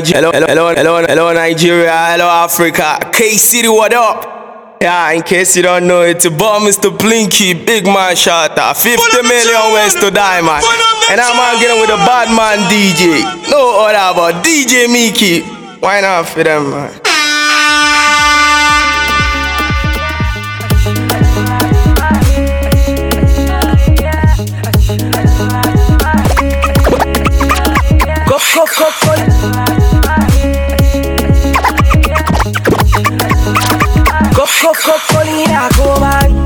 Hello, hello, hello, hello, hello, Nigeria, hello, Africa. K City, what up? Yeah, in case you don't know, it's a bomb, Mr. Blinky, big man shotter. 50 million ways to die, man. And I'm out getting with a bad man DJ. No other but DJ Mickey. Why not for them, man? Go, go, go, go. Coca-Cola, Coca-Cola, Coca-Cola, Coca-Cola, Coca-Cola,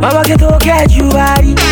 Coca-Cola, Coca-Cola,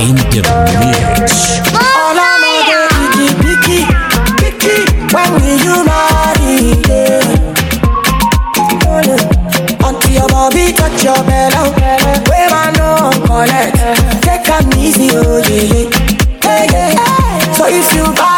in the mix. All I'm. When you. Oh, Until your body touch your where collect. Take them easy, oh yeah, yeah, yeah. So if you buy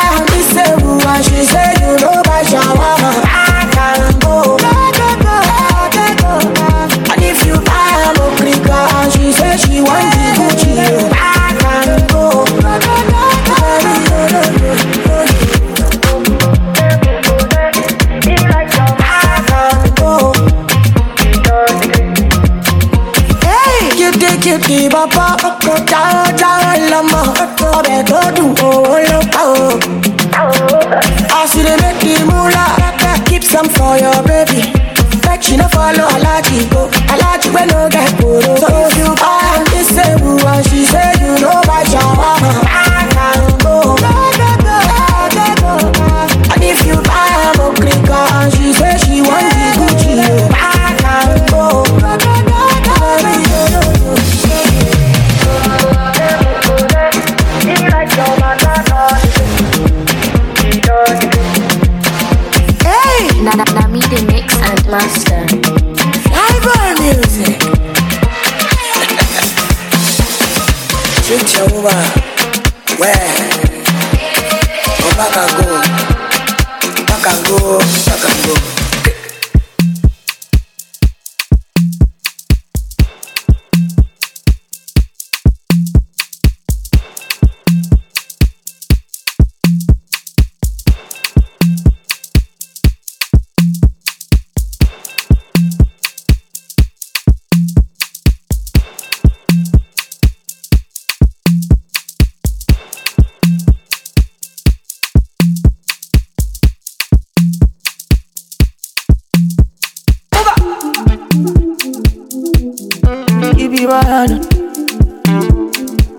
be.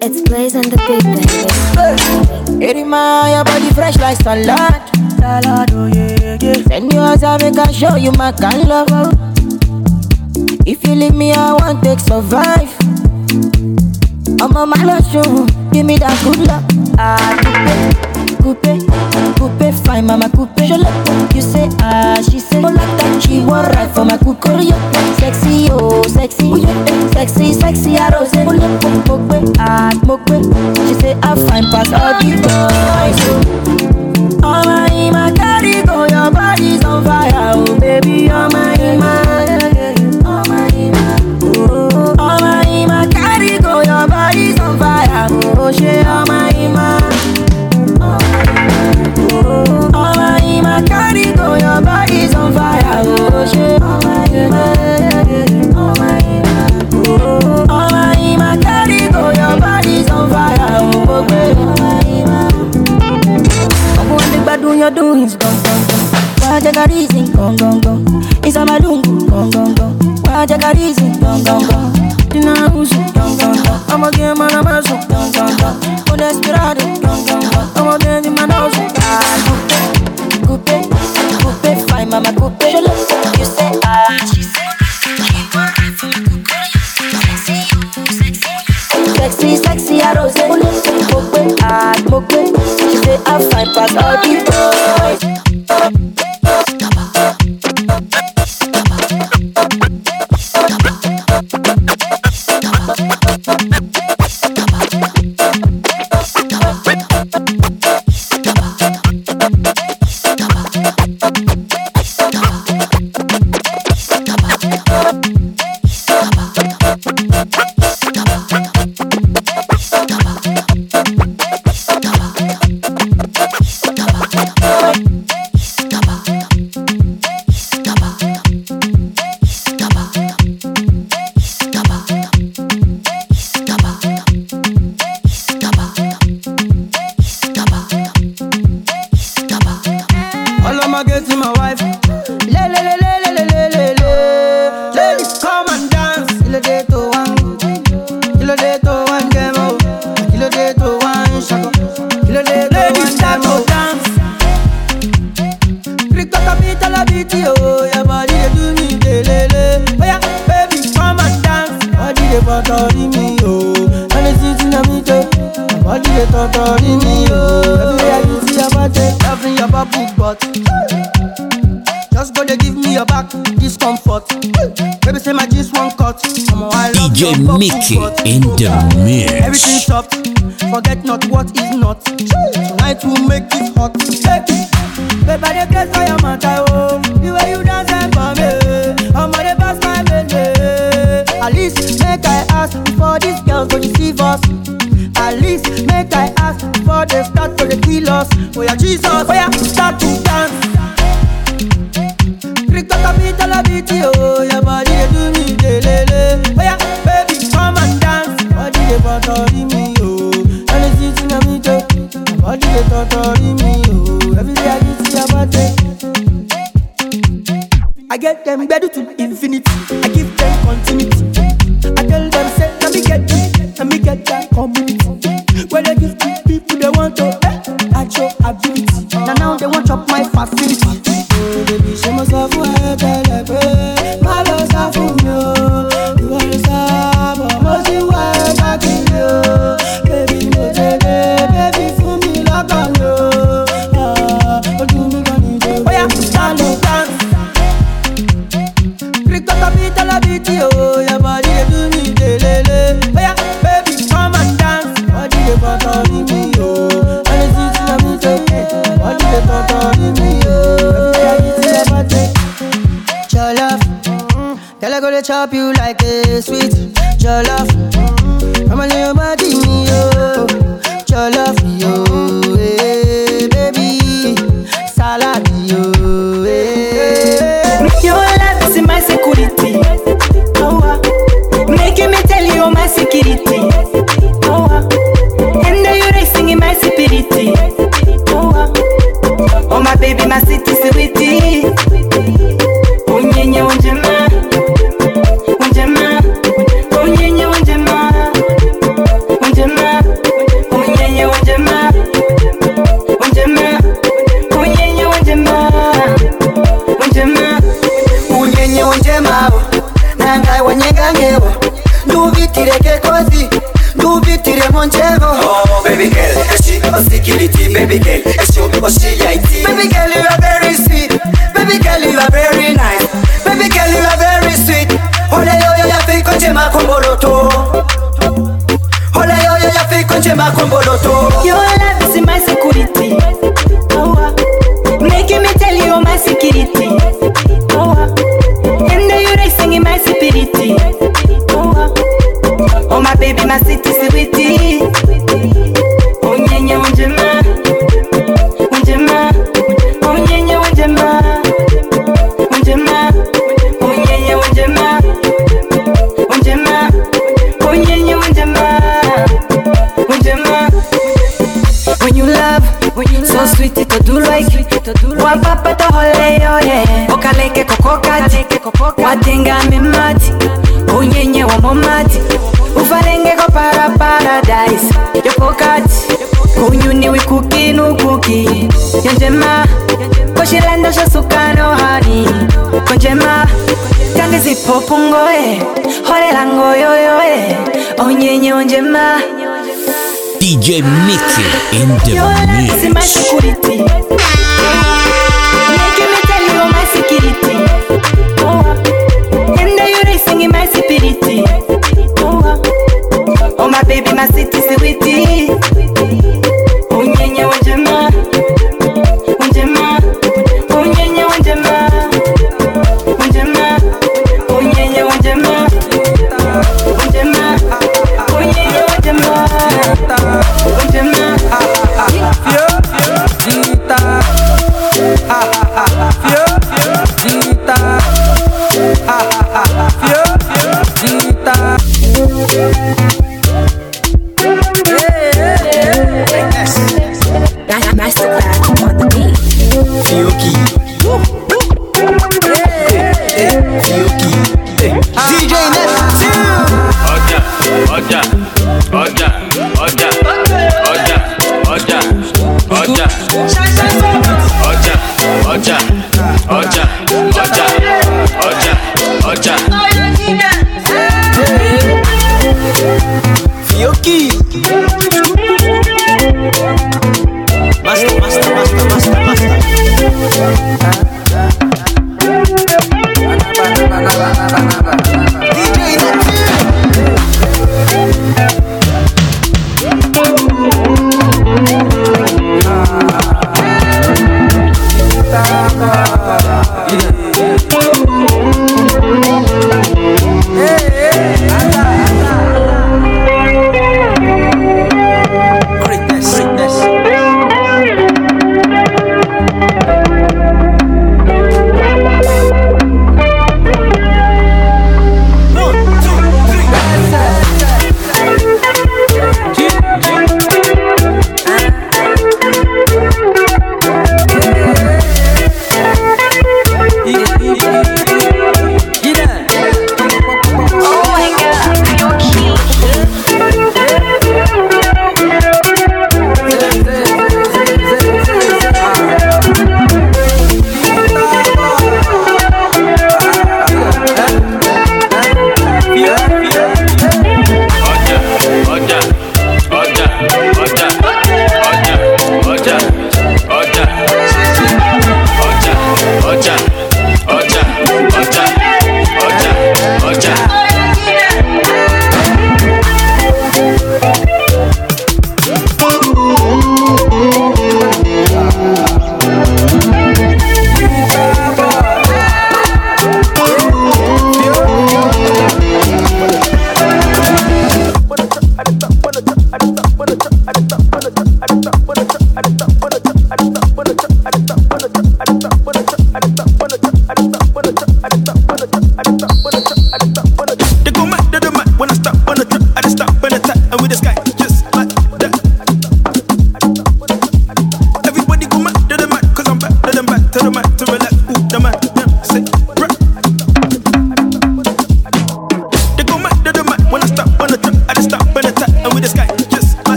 It's plays on the big baby. Hey. my your body fresh like salad. Salad, oh yeah, yeah. Send you as I make I show you my kind love. If you leave me, I won't take survive. I'm on my last show, give me that good love. Ah, coupe, coupe, coupe, fine, mama coupe. You say ah, she say. Oh, she want right for my good kukuruyo Sexy, oh, sexy. Sexy, sexy, I rose Mokwe, ah, mokwe She say I find past all the boys. do is gong gong gong. Wajaka reason gong gong gong. a malungu gong gong gong. Wajaka reason gong gong gong. Tina uso gong gong gong. I'ma get my namazo gong gong gong. Un desperado gong gong gong. I'ma get in my nose. Ah, coupe, coupe, coupe, fine mama coupe. You say ah, she say. Sexy, sexy, I rose. Coupe, ah, coupe. I fight back all the boys. pity, oh, ni wikuki nukuki yo njema koshilando shosuka nohani ko njema kandi zipopu holela ngoyoyoye onyenye onjema DJ Mickey in the mix. my baby, my city, sweetie.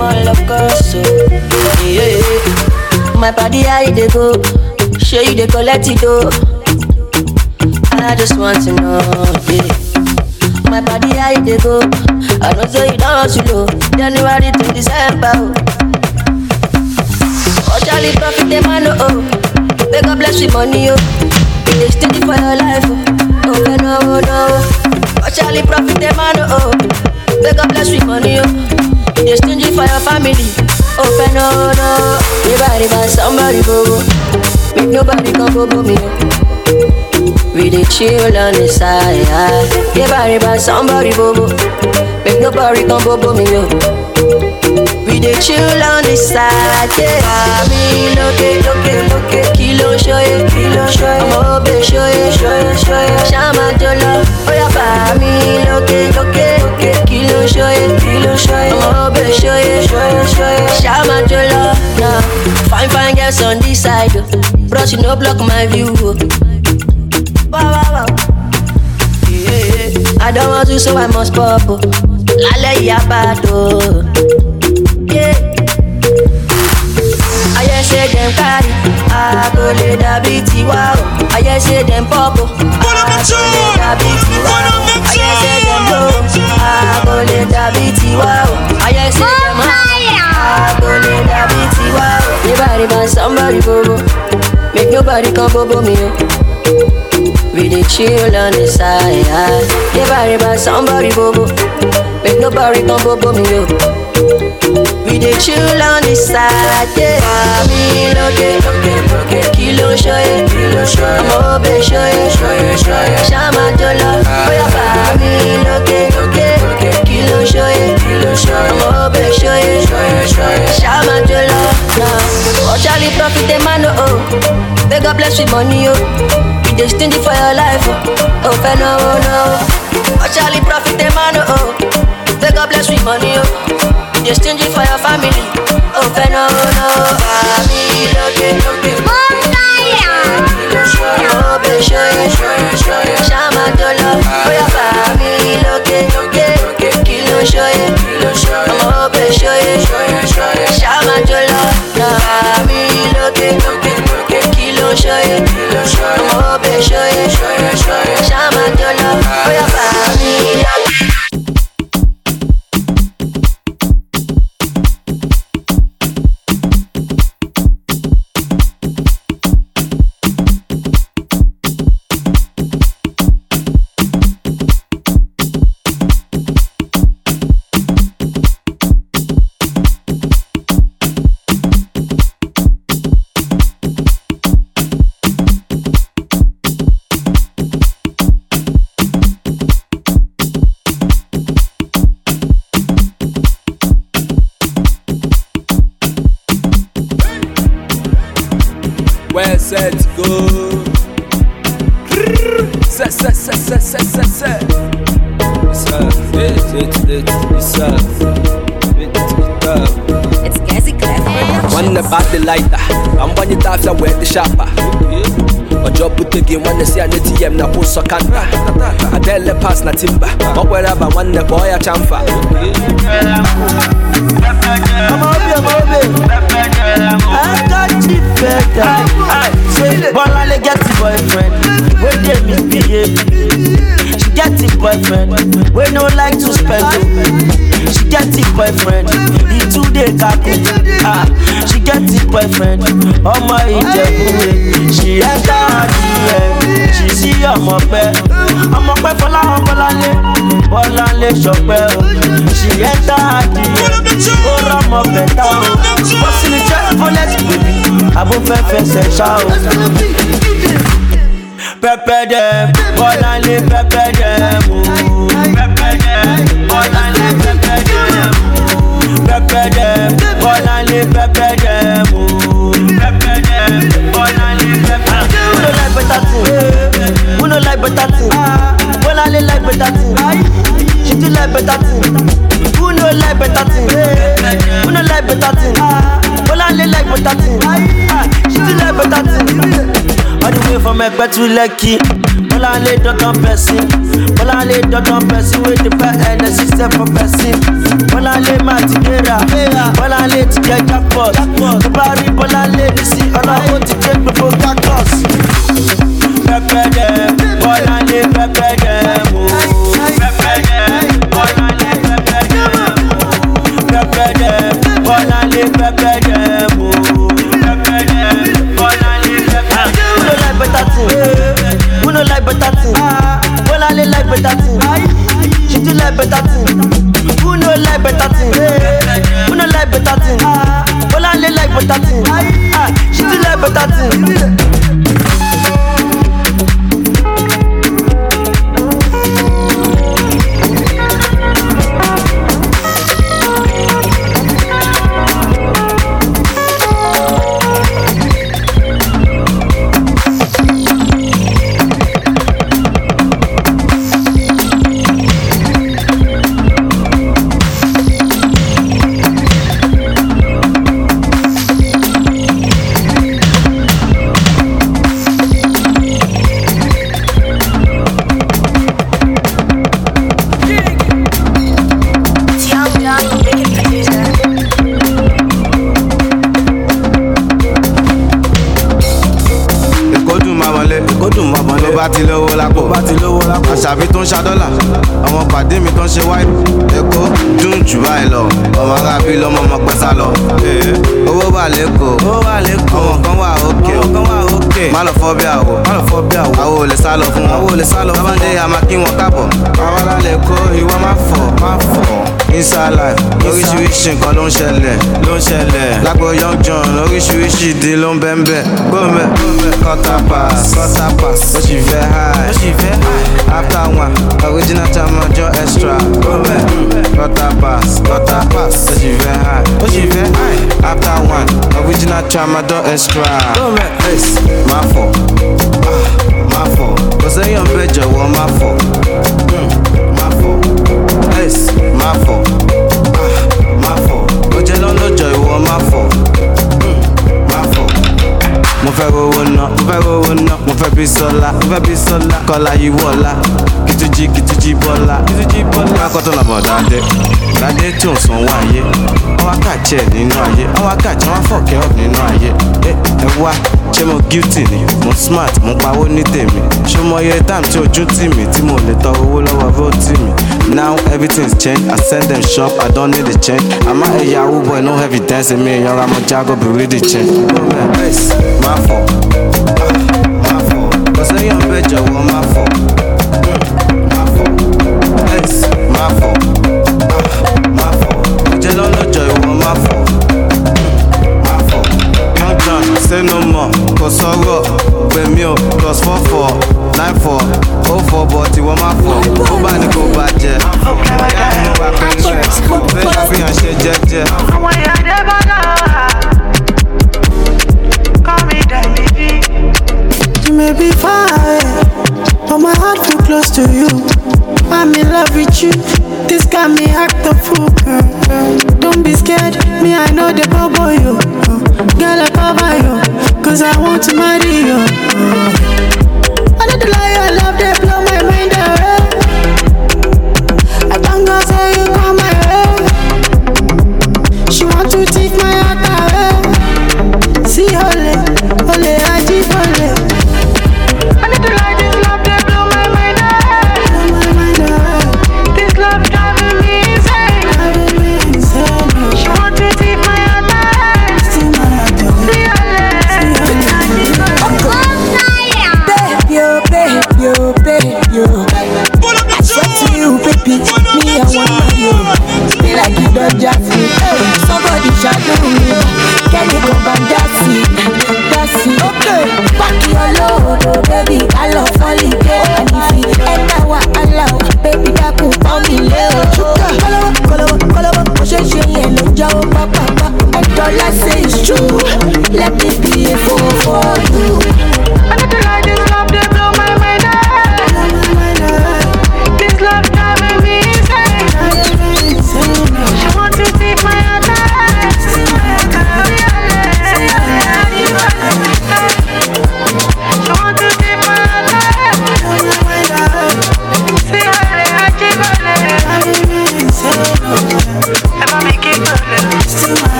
Of course, so yeah, yeah. My body, you dey go? Show you dey collect it, though. I just want to know, yeah. My body, you dey go? I know say you don't hustle, oh. January to December, oh. Oh, Charlie, profit them, I oh. oh. Make up bless with money, oh. Dey steady for your life, oh. Oh, no, oh, no. Oh, Charlie, profit them, I oh. oh. Make up bless with money, oh. You dey stingy for your family, Open yeah, no. Everybody buy somebody, go, Make nobody come go, me. We dey chill on the side. Body by somebody bobo. Make nobody come bobo me yo. We dey chill on the side. Yeah, mi lókè lókè lókè. Kilo ṣoye, kilo ṣoye. Ọmọ òbí ṣoye, ṣoye ṣoye. Ṣáma jọlọ, ó yá bá mi lókè lókè. Kilo ṣoye, kilo ṣoye. Ọmọ òbí ṣoye, ṣoye ṣoye. Ṣáma jọlọ, nah. Fine fine girls on this side. Oh. Bros, you no block my view. Oh. Wow, wow, wow. Yeah, I don't want to, so I must pop. Oh. Lálẹ́ ìyá bá tó. Ayé ṣe dem carry, àgò lè dàbí tiwa o. Ayé ṣe dem pop o, àgò lè dàbí tiwa o. Ayé ṣe dem low, àgò lè dàbí tiwa o. Ayé ṣe dem high, àgò lè dàbí tiwa o. Anybody but somebody bobo, make nobody come bobo me o. We dey chill on the side. Yeah, body by somebody bobo. Make nobody come bobo me yo. We dey chill on the side. Yeah, mi lókè lókè lókè. Kilo ṣoye, kilo ṣoye. Ọmọ òbí ṣoye, ṣoye ṣoye. Ṣáma jọlọ, bóyá bá mi lókè lókè lókè. Kilo ṣoye, kilo ṣoye. Ọmọ òbí ṣoye, ṣoye ṣoye. Ṣáma jọlọ, nah. Oh, Charlie profit man, oh. May God bless with money, oh. You dey stingy for your life, fair no, oh, no. Oh, Charlie profit man, oh. May God bless with money, oh. Dey stingy for your family, oh, no, no. Family. Na timba ọ kwere aba nwanne kpọọ ya chamfa boyfriend. Wey no like to spend. O she get a boyfriend. He too dey kaku ah she get a boyfriend. Ọmọ ìjẹ̀bú rẹ̀ she enter her dm she see ọmọ pẹ́ ọmọ pẹ́ fọláhàn bọ́láńlé bọ́láńlé ṣọpẹ́ o. She enter her dm ó rọmọ bẹ̀tà o. Ó sì ní jẹ́ fọlẹ́sì bèbí abúfẹ́fẹsẹ̀ ṣá o. pẹpẹ dẹ bọ́láńlé pẹpẹ dẹ mú. pẹpẹ dẹ bọ́láńlé pẹpẹ dẹ mú. pẹpẹ dẹ bọ́láńlé pẹpẹ dẹ mú. pẹpẹ dẹ bọ́láńlé pẹpẹ dẹ mú. who no like better thing? who no like better thing? bọ́láńlé like better thing. she too like better thing. who no like better thing? who no like better thing? bọ́láńlé like better thing. She too like better thing. All the way from Ẹ̀pẹ́ to Lekki. Bọ́láńlé dandan pẹ̀sìn. Bọ́láńlé dandan pẹ̀sìn wey sell for gbéra. Bọ́láńlé ti jẹ jackpot. Tó bá rí Bọ́láńlé ní sí ọlọ́wọ́ ti jẹ́ gbogbo cactus. Pẹpẹ dẹ, Bọ́láńlé pẹpẹ dẹ. Pẹpẹ dẹ, Bọ́láńlé pẹpẹ dẹ. Pẹpẹ dẹ, Bọ́láńlé pẹpẹ better Àṣàbí tó ń ṣa dọ́là. Àwọn pàdé mi tó ń ṣe wáìdì. Èkó dùn jù báyìí lọ. Ọmọ arábí lọ́mọ ọmọ pẹ́sà lọ. Ee, Owó wà lẹ́kọ̀ọ́. Àwọn kan wà òkè. Àwọn. Má lọ fọ́ bí àwọ̀. Má lọ fọ́ bí àwọ̀. Àwọ̀ ò lè sá lọ fún wọn. Lọ fún wọn. Káàbọ̀. Àwọn alálẹ̀ kó ìwọ má fọ̀. Má fọ̀. Inside life, oríṣiríṣi nǹkan ló ń ṣẹlẹ̀. Ló ń ṣẹlẹ̀. Lágbo Young John, oríṣiríṣi ìdí ló ń bẹ́ ń bẹ̀. Gómẹ̀, quarter pass, quarter pass. Ó sì fẹ́ high, ó sì fẹ́ high. After one, original time ọjọ́ extra. Gómẹ̀, quarter pass, quarter pass. Ó sì fẹ́ high, ó sì fẹ́ high. After one, original time ọjọ́ extra. Gómẹ̀, ace, má fọ̀, ah, má fọ̀. Kò sẹ́yìn ọ̀bẹ jọ̀wọ́ má fọ̀, má fọ̀, má fọ̀. Ó jẹ́ lọ́lọ́jọ́ ìwọ má fọ̀, mm, má fọ̀. Mo fẹ́ rówó ná mo fẹ́ rówó ná mo fẹ́ bí sọlá mo fẹ́ bí sọlá. Kọ́lá yìí wọ̀lá kìtújì kìtújì bọ́lá. Kìtújì bọ́lá. Akọ́tọ̀ làbọ̀ dáadé dáadé tó ń san owó ayé. Wá kàjẹ́ nínú ayé. Wá kàjẹ́ wọ́n fọ̀kẹ́ ọ̀ nínú ayé. Ẹ ẹ wá ṣé mo guilty ni? Mo smart mo pawó ní tèmi. Ṣé mo yẹ time tí ojú tì mí tí mo lè tọrọ owó lọ́wọ́ vote mi? Now everything's changed. I send them shop i don't need a change. Àmọ́ ẹ̀yà boy no evidence mi ìyanra mo jágọ́ bí rí the change. máa fọ̀. Ah, máa fọ̀. Kò sẹ́yìn ọ̀bẹ jọ̀wọ́ máa fọ̀ young john oh to you. I'm in love with you. This got me act a fool, girl. Don't be scared, me I know the bubble you.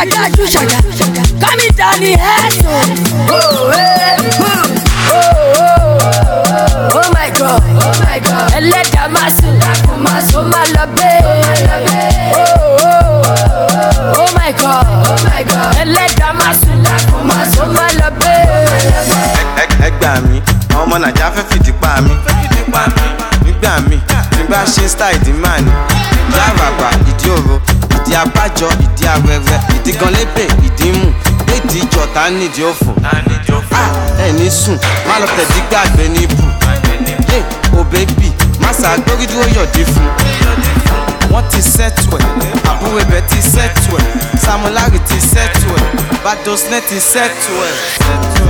You should shaga, you shaga. Come in down the head. Oh, eh, hmm. oh, oh, oh, oh my God, oh my God. Ẹlẹ́dàá máa sùn, máa sùn máa lọ bẹ́ẹ̀. Oh, oh, oh my God, oh my God. Ẹlẹ́dàá máa sùn, máa sùn máa lọ bẹ́ẹ̀. ẹ gbà mí àwọn ọmọ nàìjà fẹ́ fìdí pa mí nígbà mí tí n bá ṣe style ìdí máa ní ìdí àràbà ìdí òro ìdí abájọ ìdí arẹrẹ ìdí gan lébè ìdí mù léèdì ìjọta nídìí òfò? Ah, ẹ ní sùn má lọ tẹ̀dí gbàgbé ní ibù. Yé o bébì má ṣàgbórí dúró yọ̀dí fún. Wọ́n ti sẹ́tù ẹ̀ àbúrò ibẹ̀ ti sẹ́tù ẹ̀ samulari ti sẹ́tù ẹ̀ badosnet ti sẹ́tù ẹ̀.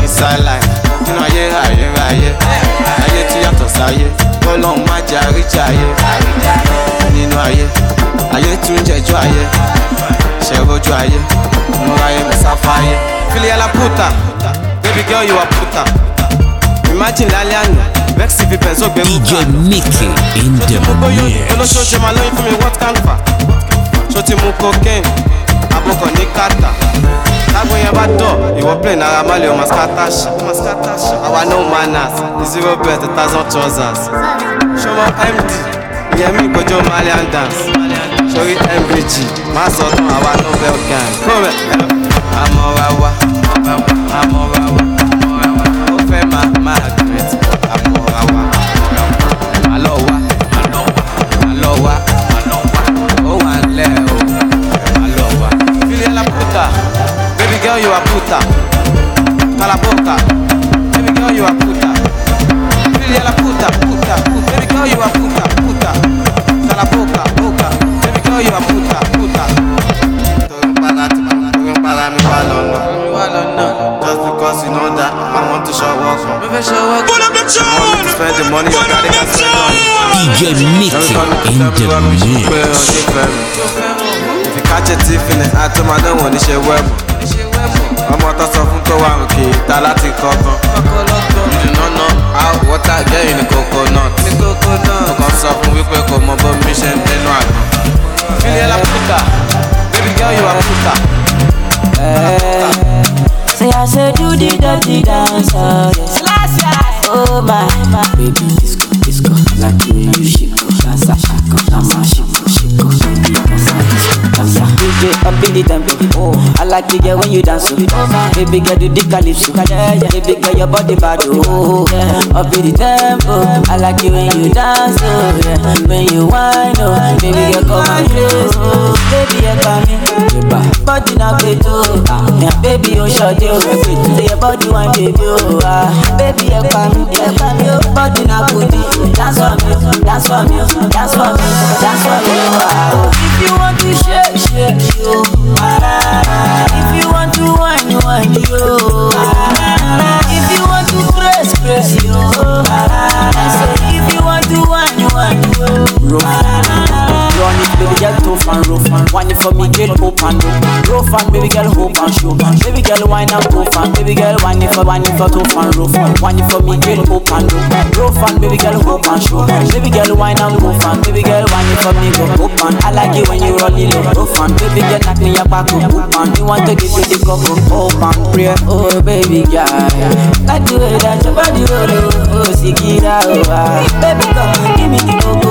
ìsàlàyé nínú ayé ayé ayé. Tí yàtọ̀ sáyé kọ́lọ́hún má jẹ́ àríjà ayé nínú ayé ayé tún jẹjọ́ ayé ṣẹ̀rọ̀jọ́ ayé múra ayé mẹ́sàfà ayé. filiala puta baby girl you are puta. Imagine lálẹ́ àná vex fi bẹ̀nsó gbẹ̀rù DJ kan Mickey in the mo mix. olóṣooṣe máa lóyún fún mi? What can fa? Ṣó ti mu cocaine? Abọ́kọ̀ ní kàtà. Tágbó yẹn bá dọ̀ ìwọ play náírà má lè ọmọ skatash àwa no manners zero bet thousand trousers. Ṣọmọ md ìyẹn mi ìgbọ́jọ́ malian dance sórí mbg má sọ tán àwa nobel gang kúrẹ́ àmọ́ra wa àmọ́ra wa ó fẹ́ máa máa great àmọ́ra wa àlọ́ wa àlọ́ wa ó wà lẹ́ o. Àlọ́ wa. Fili la puta, baby girl you are puta, calaboca, baby girl you are puta. Fili la puta, puta, baby girl you are puta, puta, calaboca, up. Mo fẹ́ up. I want to spend the money your daddy can spend on you. DJ Mickey in the mix. If you catch a thief in the act, I don't want to share web. ọmọ tó sọ fún tó wà òkè ìta láti kọ́kọ́. you do not know how water get in the coconut. mo kàn sọ fún wípé kò mọ bó mi ṣe ń dénú àgbọn. fílẹ̀ puta baby girl you are puta. Eh. Say I say do the dirty dance, oh yes. Oh my, baby disco, disco, way you. DJ up in the tempo, oh, I like the girl when you dance, oh baby girl do the calypso, yeah, yeah. baby girl your body bad, oh yeah. Up in the tempo, I like it when you dance, oh yeah. When you whine, oh, baby girl come and close, oh, baby you come in, body na gbeto, ah, yeah, baby oh shawty oh, say your body wine baby oh, ah, baby you come in, you oh, body na goodie, dance for me, dance for me, dance for me, dance for me, ah. You want to shake, shake ah, if you want to whine you, ah, if you want to press, press you, ah, say if you want to you, ah, run it, baby girl, tough and rough. Wine it for me, girl, open up. Rough and baby girl, hope and show. Baby girl, wine and tough and baby girl, wine for wine for tough and rough. Wine it for me, girl, open up. Rough and baby girl, hope and show. Baby girl, wine and tough and baby girl, wine for me, go open. I like it when you roll it low. Rough and baby girl, knock me your back up, open. You want to give you the cup of open, pray. Oh baby girl, like the way that your body roll, oh, oh, Sikira, oh, ah. Baby come and give me the coco,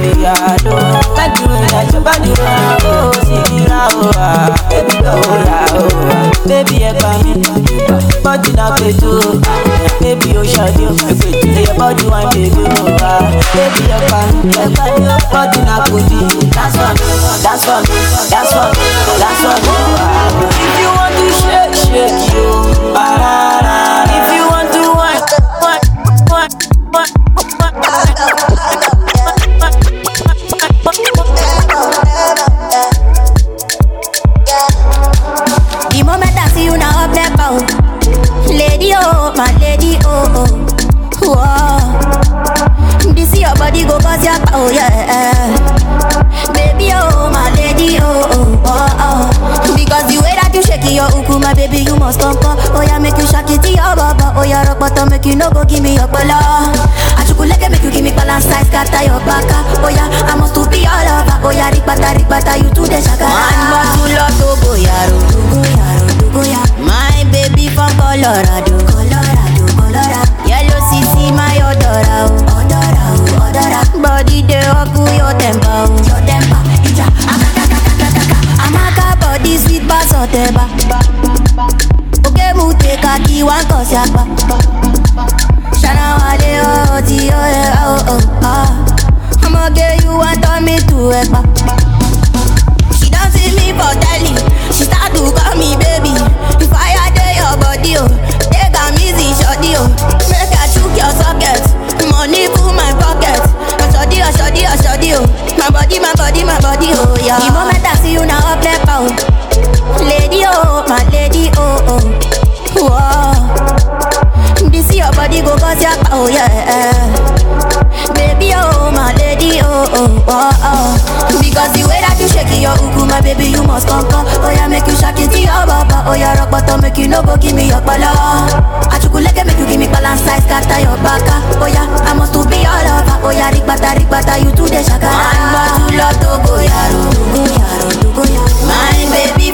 oh, baby girl, oh. Like the way that your body roll, oh, Sikira, oh, ah. Baby go, oh, yeah, oh, ah. Baby, you come in, body na peto, baby, oh, shawty, oh, say your body wine, baby, oh, ah. Baby, you come in, body na booty, dance for dance for dance for dance for me, ah. If you want to shake, shake you, ah, must come come. Oh yeah, make you shake it to your baba. Oh yeah, rock bottom, make you no go give me your bala. Achukuleke make you give me balance size, scatter your baka. Oh yeah, I must to be all over. Oh yeah, rikbata rikbata, you to the shaka. One bottle of Togo yaro, Togo yaro, Togo ya. My baby from Colorado, Colorado, Colorado. Yellow CC my odora, oh, odora, oh, odora. Body dey to your temper, oh, your temper. Ija, amaka, kaka, kaka. Amaka body sweet bass oteba. Oke mu take a key one cause yakpa. Shana wale oh ti oh yeah, oh oh ah. I'ma get you and turn me to ekpa. She don't see me for telly. She start to call me baby. The fire dey your body oh. Take am easy shorty oh. Make I chook your socket. Money full my pocket. Oshodi oshodi oshodi oh. My body my body my body oh yeah. The moment I see you now up left out. Lady oh my lady oh oh. Whoa. This your body go cause your oh yeah. Baby oh my lady oh oh oh oh. Because the way that you shake your uku my baby you must come. Oh yeah make you shake it to your baba. Oh yeah rock bottom make you no go give me your bala. Achukuleke make you give me balance size scatter your baka. Oh yeah I must to be all over. Oh yeah rikbata rikbata you to the shaka. One bottle of Togo yaro, Togo yaro, Togo yaro. My baby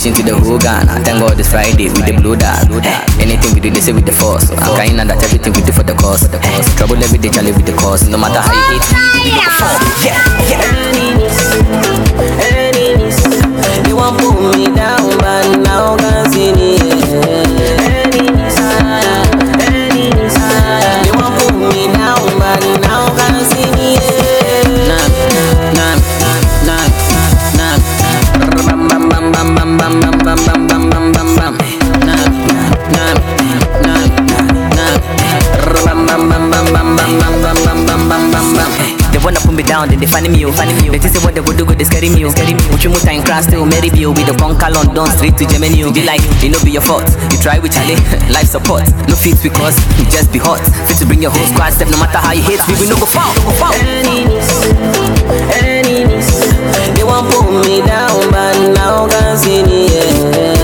Look nation to the whole Ghana. Thank God it's Friday with the blue eh, dog. Anything we do they say with the force. I'm kind that everything we do for the cause. For the cause eh, trouble every day, Charlie with the cause. No matter how you me, we do before. Yeah yeah. Enemies, they want pull me down, but now can't see me. Put me down, then they find me, oh, find me. oh. They say what they go do, go they scary me, oh, scary me. Oh. Uchi muta in class, still marry you oh. with the bunker London straight to Germany. oh. They like, it no be your fault. You try with Charlie, life support. No fit because you just be hot. Fit to bring your whole squad step, no matter how you hate, we no go no go enemies, they want pull me down, but now can't see me. Enemies,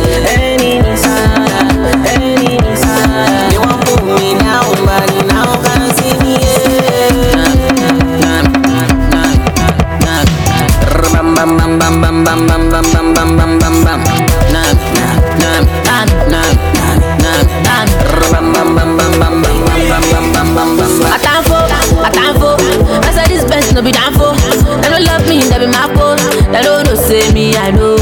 bam bam bam bam bam bam bam bam bam bam bam. Nam nam nam nam nam nam. Bam bam bam bam bam bam bam bam bam bam bam bam bam. I time for, I time for. I said this best no be time for. They don't love me, they be my fault. They don't know say me, I know.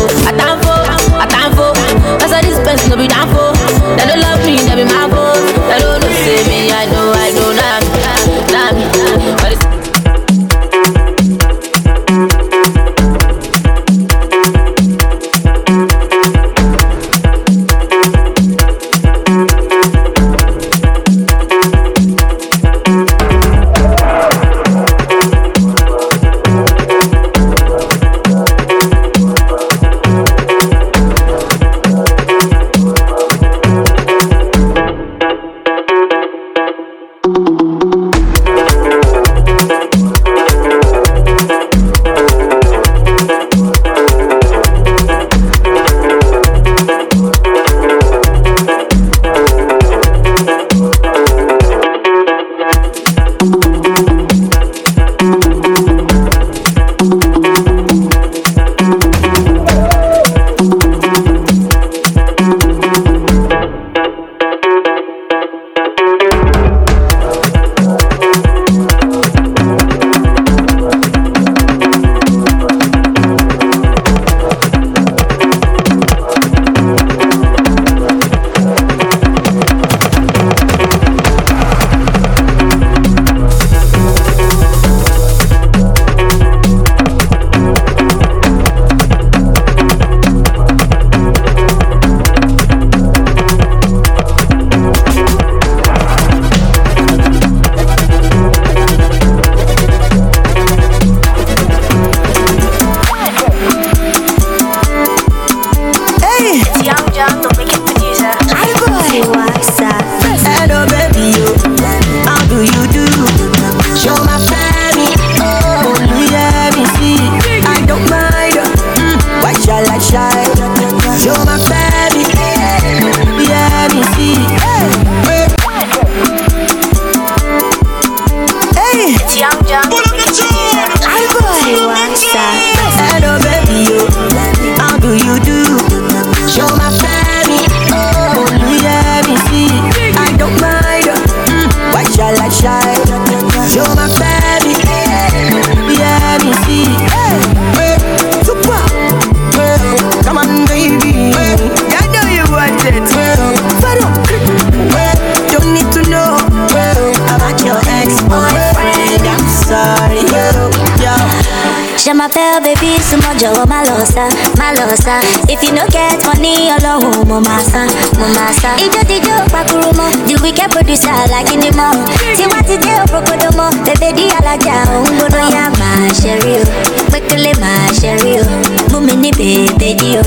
Má if you no get money ọlọ́run mo san mo san. ijó tijó pakuru mọ́ the wicked producer alágídí mọ́ tiwa ti dé òpópódó mọ́ bèbè dí alájà òun gbọdọ̀ yá máa ṣe rí o. Pékélé máa ṣe o. Mú mi ní bèbè dí o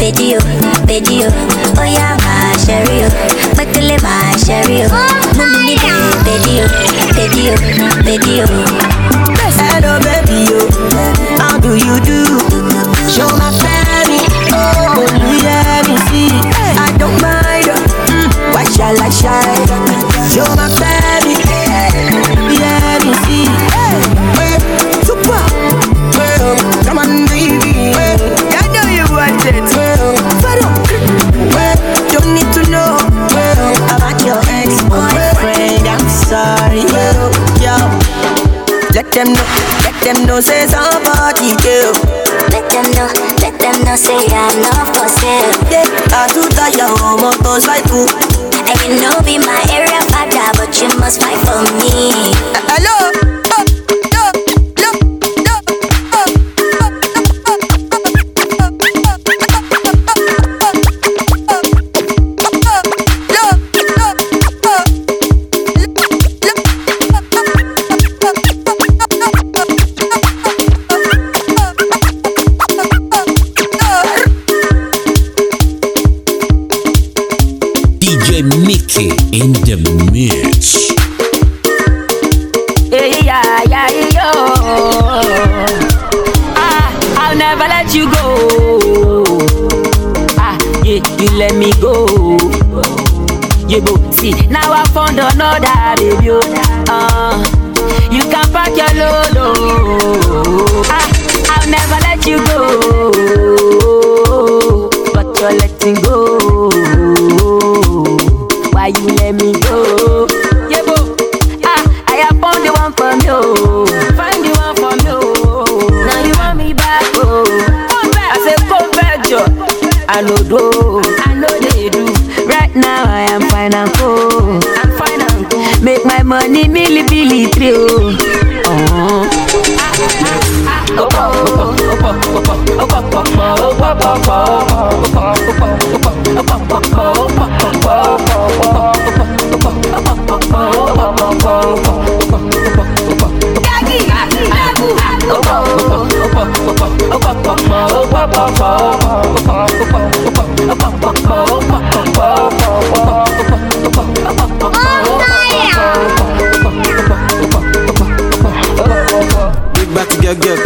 bèdí o bèdí o. Ó yá máa ṣe rí o. Pékélé máa ṣe o. Mú mi ní bèbè dí o bèdí o bèdí o. Hello baby yo, how do you do? Show my family, shall I shine? Show my family, yeah me see. Hey, super, come on baby, I know you want it. Don't need to know about your ex-boyfriend. I'm sorry, yo. Let them know, let them know, say somebody do. Let them know, them know, say I'm not for sale. Yeah, I do tire on motorcycle. And you know be my area father, but you must fight for me. Hello. DJ Mickey in the mix. Hey, yeah, yeah, yo. Ah, I'll never let you go. Ah, yeah, you let me go. You go see now I found another baby. oh. Uh, you can pack your lolo. Ah, I'll never let you go. But you're letting go.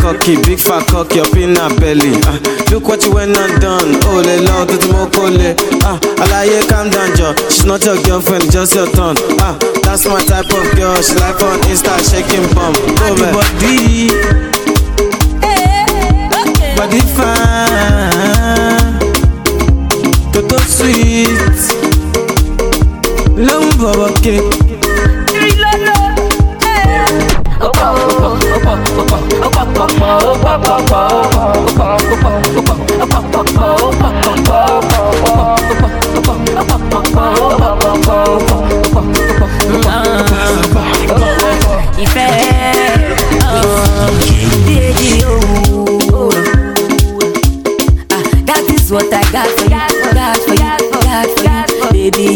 Cocky, big fat cocky up in her belly. Ah, look what you went and done. Oh, le long to the mokole. Ah, alaye, calm down, Joe. She's not your girlfriend, just your turn. Ah, that's my type of girl. She like on Insta shaking bum. Go back. Body, body fine, toto sweet, long bubble cake. What I got for you, got for you, got for you. Baby,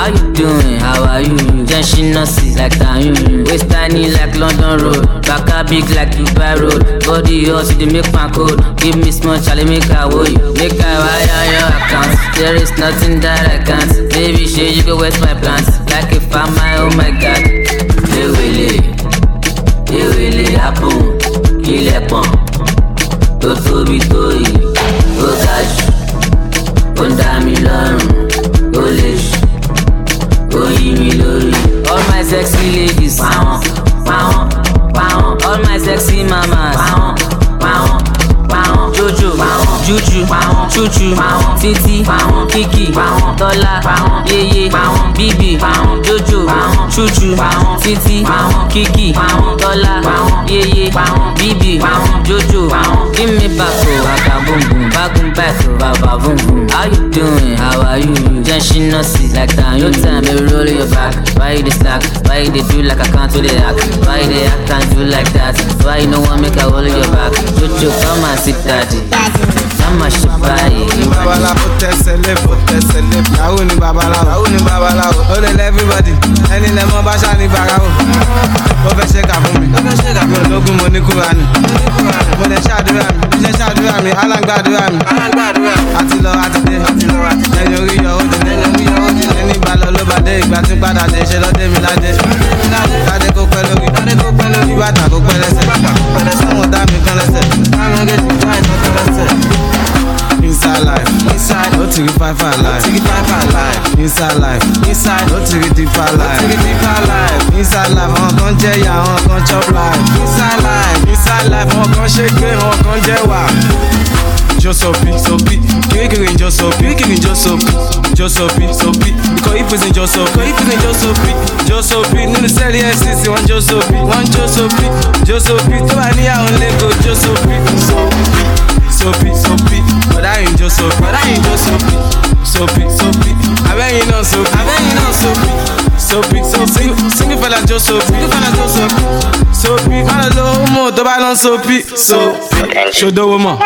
How you doing? How are you? Jenshi nasi like Tanyun, waist tiny like London Road, baka big like Dubai Road. Body yours, you make my code. Give me small, Charlie, make I owe you, make I wire your account. There is nothing that I can't. Baby, shit, you go waste my plans. Like if I'm my, oh my god. Ewele, ewele happen, ilẹ̀ pọ̀n, tó tóbi tó yìí, ó ga jù, ó dá yí mi lórí. All my sexy ladies, pàwọn, pàwọn, pàwọn. All my sexy mamas. Jojo, pàwọn, juju, chuchu, titi, kiki, pàwọn, yeye, bíbí, jojo, chuchu, titi, kiki, pàwọn, yeye, bíbí, jojo. Give me back, waka boom boom, back back, oh, baba boom boom. How you doing? How are you? Jenshi nasi like that. No time, baby, roll your back. Why you dey slack? Why you dey do like I can't do the act? Why you dey act and do like that? Why you no one make I hold your back? Jojo, come and sit daddy. Come and babaláwo tẹsẹ̀ lẹ́fọ̀ tẹsẹ̀ yahoo ni babaláwo yahoo ni babaláwo. ó lè lẹ́ everybody ẹni lẹ́ bá ṣáà ní barawo. ó fẹ́ ṣe kà fún mi. ó fẹ́ ṣe kà fún mi. ológun mo ní kúra ni. mo lè ṣàdúrà mi. mo lè ṣàdúrà mi. alágbàdúrà mi. àti lọ àti dé. àti lọ àti dé. ẹni orí yọ ó dé. ẹni orí yọ ó ti dé. ẹni ìgbà lọ ló bá dé ìgbà tí padà dé ṣe lọ́dẹ mi ládé. ládé kó pẹ́ lórí. ládé kó pẹ́ lórí. bàtà kó pẹ́ lẹ́sẹ̀. bàtà kó pẹ́ lẹ́sẹ̀. àwọn dá mi kan lẹ́sẹ̀. Inside life, inside, no to five five life, to five five life. Inside life, inside, no to deeper life, to deeper life. Inside life, àwọn kan jẹ́ ìyá, àwọn kan chop life. Inside life, inside life, àwọn kan ṣe gbé, àwọn kan jẹ́ wà. Josopi, sopi, kirikiri Josopi, kirikiri Josopi, Josopi, sopi. Ikọ̀ ìpèsè Josopi, ikọ̀ ìpèsè Josopi, Josopi. Nínú sẹ́ẹ̀lì FCC, wọ́n Josopi, wọ́n Josopi, Josopi. Tó bá níyàwó lẹ́kọ̀ọ́ Josopi, sopi sopi sopi bọ̀dá yìí ń jó sopi bọ̀dá yìí ń jó sopi sopi sopi abẹ́yìn náà sopi abẹ́yìn náà sopi sopi sopi singi fẹ́lá jó sopi singi fẹ́lá jó sopi sopi kọ́nà ló mú tó bá lọ sopi sopi ṣòdowó mọ̀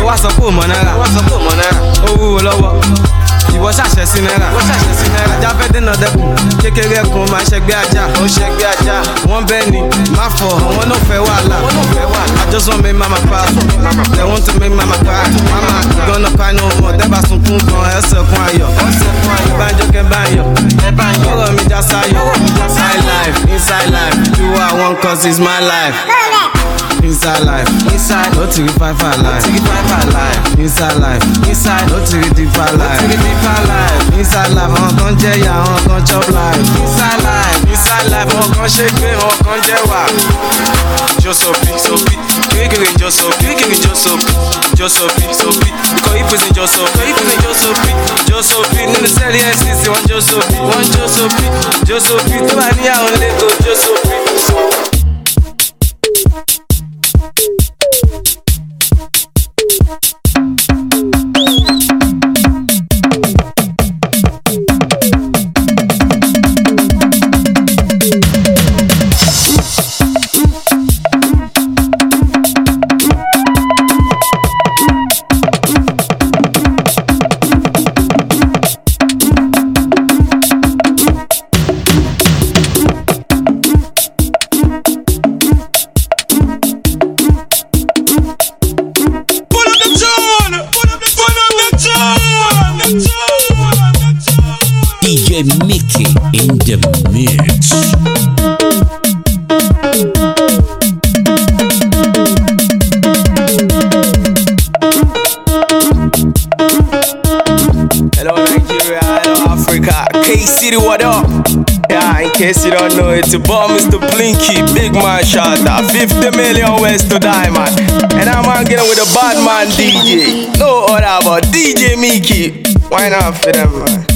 ó wá sọ pé ò mọ̀ náírà ó wá sọ pé ò mọ̀ náírà ó lọ́wọ́ ìwọ ṣàṣẹ sí náírà ìwọ ṣàṣẹ sí náírà. Ajá fẹ́ dènà dẹ́kun. Kékeré ẹkùn máa ṣẹgbẹ́ ajá. Ó ṣẹgbẹ́ ajá. Wọ́n bẹ́ẹ̀ ni má fọ. Àwọn náà fẹ́ wàhálà. I just want make mama proud they want to make mama cry. Mama gonna cry no more. Dẹ́gbà sunkún gan ẹsẹ̀ kún ayọ̀. Ìbánjọ́ kẹ́ báyọ̀ ọ̀rọ̀ mi já sáyọ̀. Inside life inside life. Do what I want cause it's my life. Inside life, inside, no to five five life, no five five life. Inside life, inside, no to life, no deeper life. Inside life, àwọn kan jẹ́ ìyá, àwọn kan chop life. Inside life, inside life, àwọn kan ṣe gbé, àwọn kan jẹ́ wà. Josopi, sopi, kirikiri Josopi, kirikiri Josopi, Josopi, sopi. Ikọ̀ ìpèsè Josopi, ikọ̀ ìpèsè Josopi, Josopi. Nínú sẹ́ẹ̀lì FCC, wọ́n Josopi, wọ́n Josopi, Josopi. Tó bá níyàwó lẹ́kọ̀ọ́ Josopi, sopi. Man 50 million ways to die, man. And I'm getting with a bad man DJ. No other but DJ Mickey. Why not for them, man?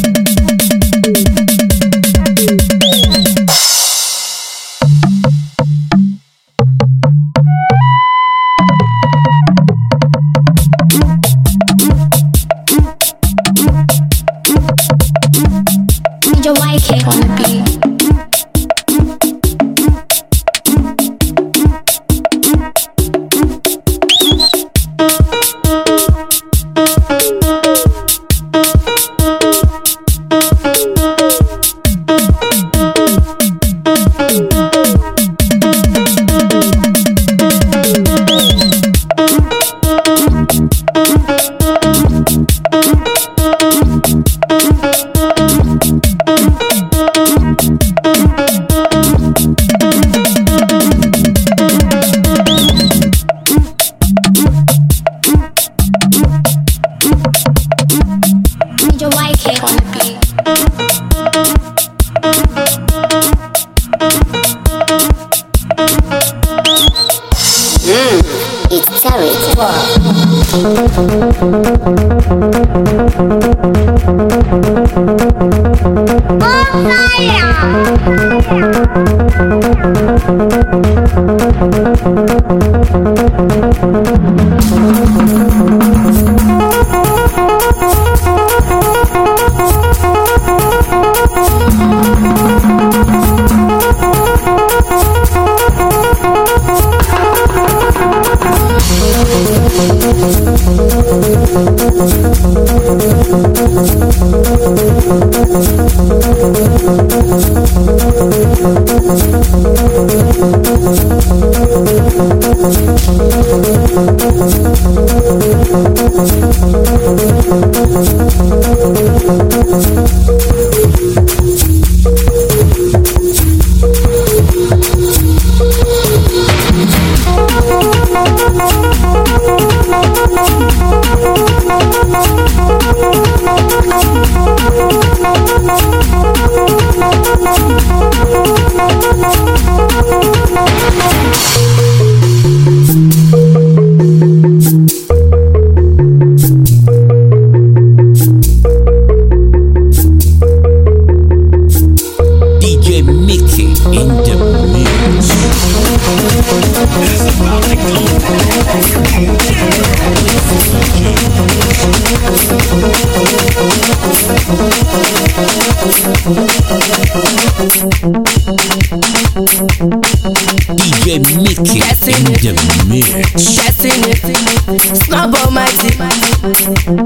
Mix. Guessing it. Snub almighty.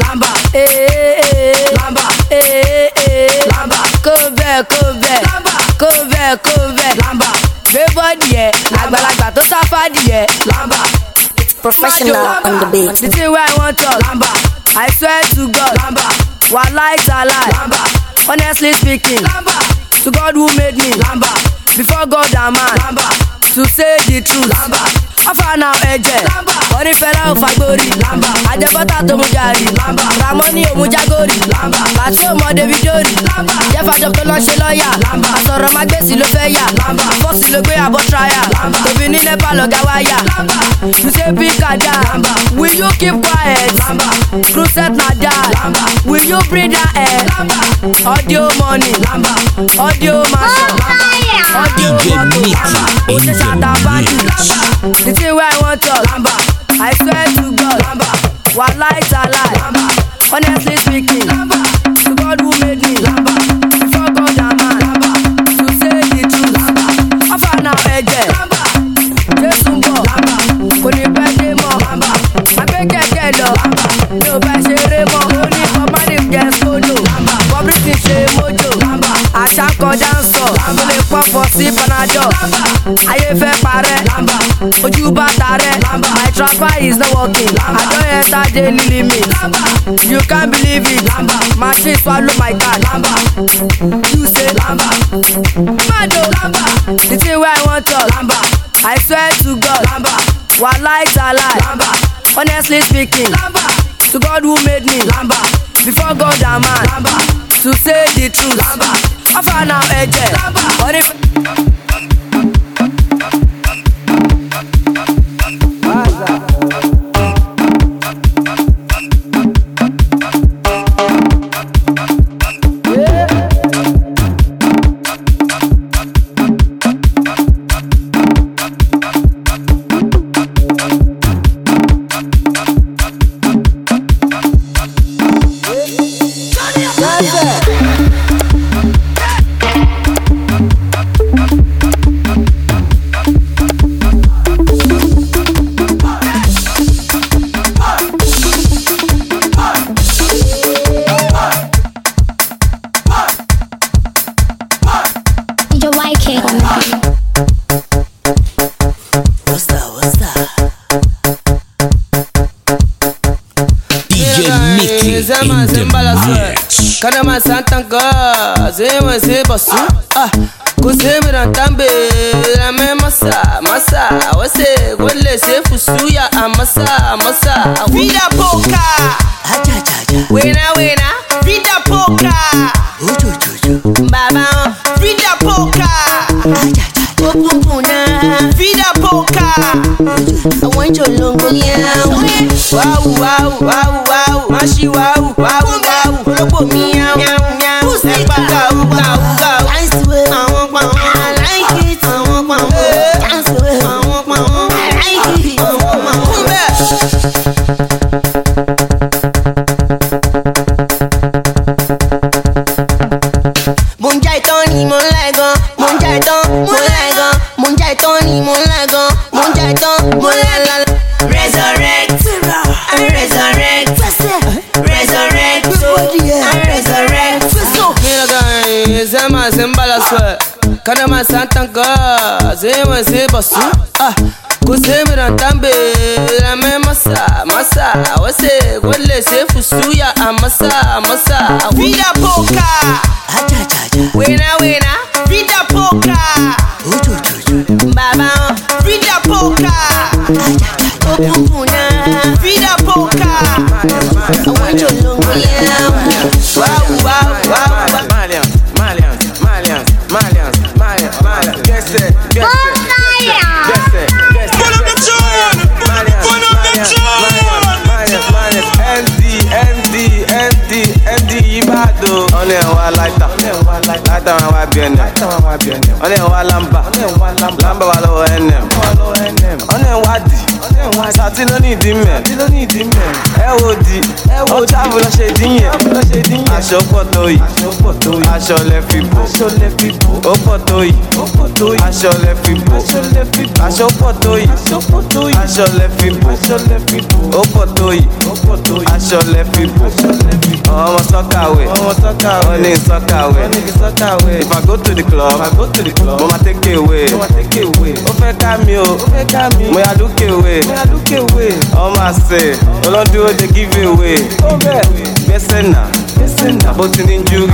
Lamba, eh, eh, eh. Lamba, eh, eh, eh. Lamba, kó bẹ́ẹ̀ kó bẹ́ẹ̀. Lamba, kó bẹ́ẹ̀ kó bẹ́ẹ̀. Lamba, bọ́ọ̀dì yẹ. Àgbàlagbà tó sáfàdì yẹ. Lamba. Professional on the beat. The thing where I want talk. Lamba, I swear to God. Lamba, wallahi talai. Lamba, honestly speaking. Lamba, to God who made me. Lamba, before God and man. Lamba, to say the truth. Lamba, afa now ẹ̀jẹ̀. Lamba, orí fẹ́lá ò fagbórí. Lamba, àjẹbọ́tà tó mu jàrí. Lamba, ramoni ò mu jágórì. Lamba, bàtí ò mọ davidori. Lamba, jẹ́fàjọ tó lọ ṣe lọ́ọ̀yà. Lamba, àsọ̀rọ̀ má gbèsè ló fẹ́ yà. Lamba, fọ́ọ̀sì ló gbé àbọ̀ tíráyà. Lamba, tòbí ní nepa lọ́gá wáyà. Lamba, you say pick a. Lamba, will you keep quiet? Lamba, cruset na die. Lamba, will you breathe that air? Lamba, audio money. Lamba, audio mansion. Audio DJ. Mickey in the mix. The thing where I want. Lamba, I swear to God. Lamba, talai. Lamba, honestly speaking. Lamba, to God who made me. Lamba, before God and man. Lamba, to say the truth. Lamba, afa now ẹ̀jẹ̀. Lamba, Jésù bọ̀. Lamba, kò ní pẹ́ dé mọ́. Lamba, agbẹ́kẹ̀kẹ́ lọ. Lamba, mi ò bá ṣeré mọ́. ó ní kọ́mánì jẹ́ sódò. Lamba, bọ́bísì ṣe mójò. Lamba, àṣà kọjá ń sọ. Mo lè pọ̀fọ̀ sí panadol. Lamba, ayé fẹ́ parẹ́. Lamba, ojú bá tarẹ́. Lamba, my transfer is not working. Lamba, I don enter daily limit. Lamba, you can't believe it. Lamba, my machine swallow my card. Lamba, you say Lamba, mad o. Lamba, the thing wey I wan talk. Lamba, I swear to God. Lamba, wallahi talai. Lamba, honestly speaking. Lamba, to God who made me. Lamba, before God and man. Lamba, to say the truth. Lamba, afa now ma santanka, zema se basu. Ah, kuseme na tambe, la me masa, masa. Wase gole se fusuya a masa, masa. Vida poka, wena wena. Vida poka, baba. Vida poka, opupuna. Vida poka, want your longo meow. Wow, wow, wow, wow. Mashi wow, wow, Santanka Zema se basu Ah Kuse miran tambe La me masa Masa Wase Gwale se fusuya A masa Masa Vida poca. Wena wena. Vida poca. Baba. Vida. Okunkuna. Vida poca. I láìta wọn wá bí ẹnẹ̀. Ọ̀nà ẹ̀wà lamba, lamba. Wà lọ́wọ́ ẹnẹ̀. Ọ̀nà ẹ̀wà dì, sàtì ló ní ìdí mẹ́. Ẹ wo di, ó tábù lọ ṣe dín yẹn. Aṣọ pọ̀ tó yìí, aṣọ lẹ fi bò. Ó pọ̀ tó yìí, aṣọ lẹ fi bò. Aṣọ pọ̀ tó yìí, aṣọ lẹ fi bò. Ó pọ̀ tó yìí, aṣọ lẹ fi bò. Ọmọ sọ́kàwé, wọ́n ní sọ́kàwé. If I go to the club, I go to the club. mo ma take away. Ó fẹ́ ká mi o, mo yà lókè away. Ọmọ àṣẹ, olódúró dey give away. Gbẹ́sẹ̀ nà, àpótí ní júwì.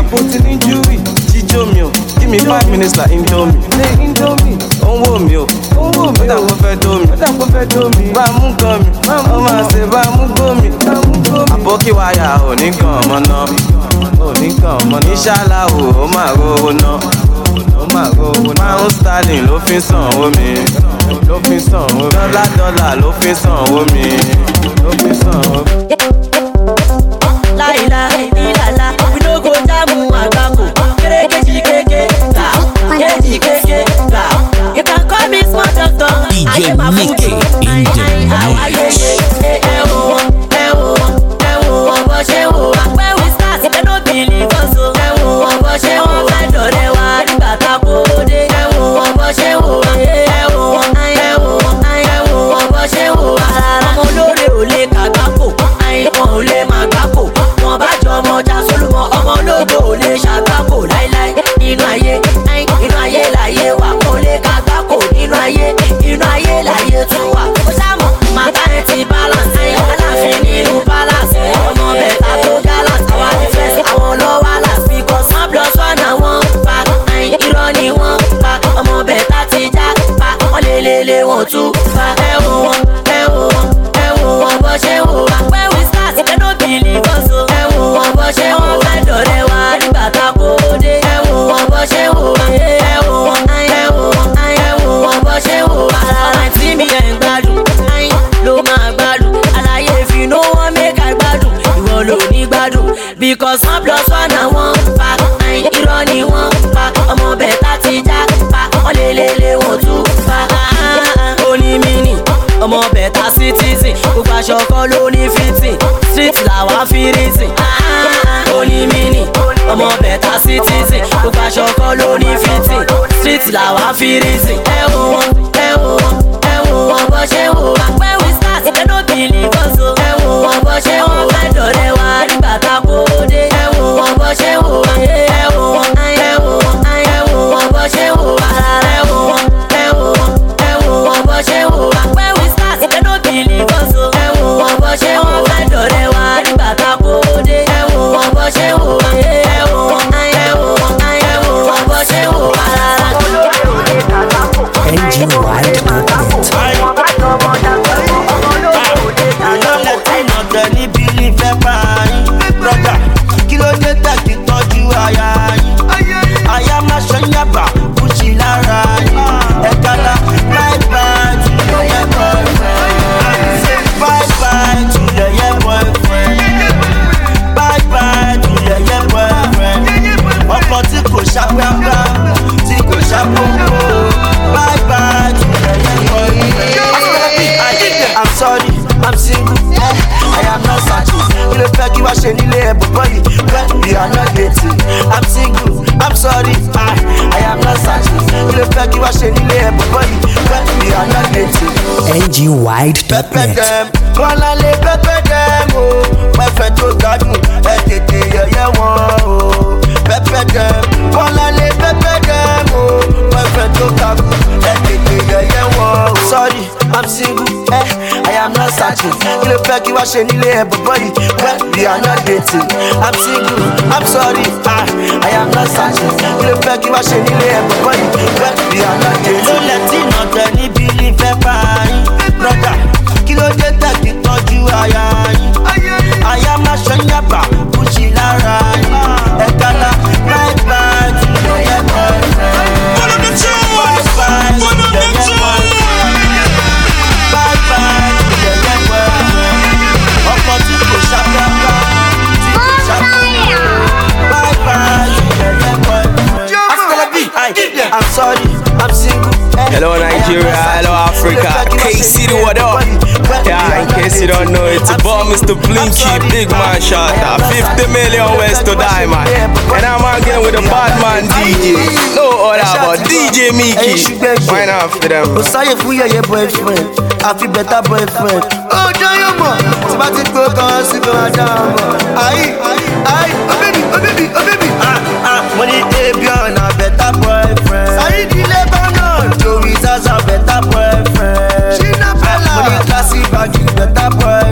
Jíjó mi o, oh. give me five minutes like indomie. Ó ń wò mí o, ó dà kó fẹ́ dó mi. Bá a mú gan mi, ọmọ àṣẹ bá a mú gó mi. Àbókí wáyà ò ní gan ọmọ náà. Ìṣàlá o, ó máa rówó ná. Pound sterling ló fi sàn owó mi. Dọ́là dọ́là ló fi sàn owó mi. láìla ìlàlá we no go dáàmú àgbákò doctor ayé máa fún street làwa fi reason ngwide.net. dem kọ́lá lè pẹ́pẹ́ dem o pẹ́pẹ́ tó gbádùn ẹ tètè yẹ̀yẹ́ wọn o pẹ́pẹ́ dem kọ́lá lè pẹ́pẹ́ dem o pẹ́pẹ́ tó gbádùn ẹ tètè yẹ̀yẹ́ wọn o. sorry i'm single eh, i am not searching kí ló fẹ́ kí wá ṣe nílé ẹ̀ bọ̀bọ̀ yìí when we are not dating i'm single i'm sorry ah, i am not searching kí ló fẹ́ kí wá ṣe nílé ẹ̀ bọ̀bọ̀ yìí when we are not dating. Hello Nigeria, hello Africa. K City, what up? Yeah, in case you don't know, it's a bomb, Mr. Blinky, big man shot. 50 million West to Diamond. And I'm again with the bad man DJ. No other but DJ Mickey. Why not for them? kò sáyè fún yẹyẹ boyfriend àfi better boyfriend. ó jẹ́ yóò mọ̀ tí bá ti gbó kan sí kan á dá a mọ̀. ayi ayi oh baby oh baby oh baby. ah ah mo ní ebi ọ̀nà better boyfriend. sayidi lebanon joey zaza better boyfriend. shina bella mo ní classy bagi better boyfriend.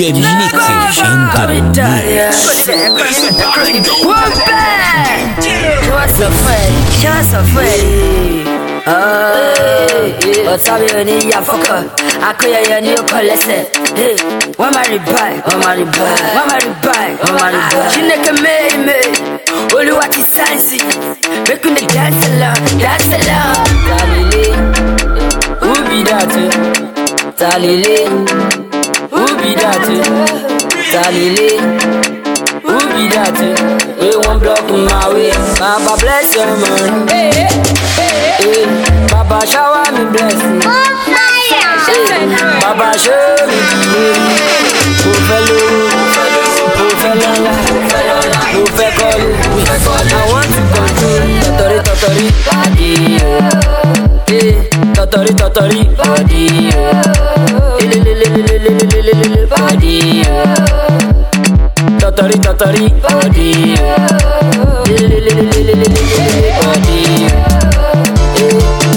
DJ Mix in the mix. One bang. Show us a friend. Show us a friend. ọ̀tá mi ò ní yà fọ́kọ̀ akóyẹyẹ ní ó kọ́ lẹ́sẹ̀ wọ́n máa rí báyìí wọ́n máa rí báyìí wọ́n máa rí báyìí wọ́n máa rí báyìí. chineke mee mee olúwa ti sáyẹ̀nsì make we dey dance along dance along. talile who be that be that? Talile, who be that? They won't block my way. Papa bless your man. Hey, hey, Papa shower me blessing. Papa show me the way. Mo fẹ́ lówó, mo fẹ́ lọ́lá, mo fẹ́ kọ́lù. I want to control tọ̀tọ̀rí tọ̀tọ̀rí body. Oh. Tọ̀tọ̀rí tọ̀tọ̀rí body. Oh. Tatari, tatari, body.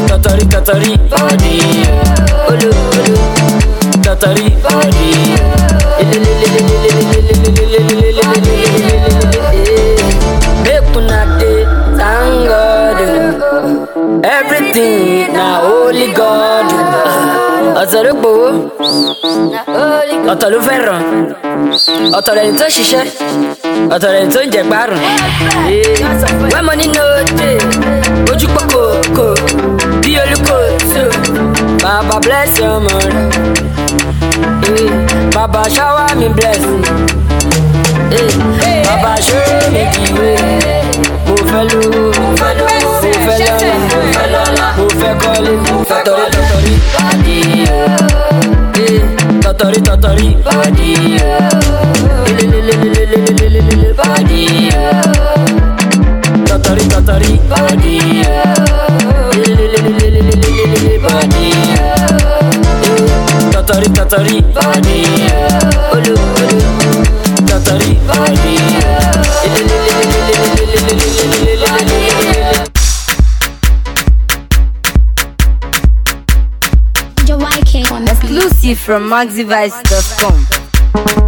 Tatari, tatari, body. ọ̀tọ̀ ló gbowó ọ̀tọ̀ ló fẹ́ràn ọ̀tọ̀ lẹ́ni tó ṣiṣẹ́ ọ̀tọ̀ lẹ́ni tó ń jẹ gbárùn. wẹ́n mo nínú òde ojú pópó kò bí olúkòtò bàbá bless ọmọ rẹ̀ bàbá ṣáwá mi bless. Oh. body, oh. Tatari, tatari, oh. Oh. Tatari, tatari, Tatari. From MaxiVice.com.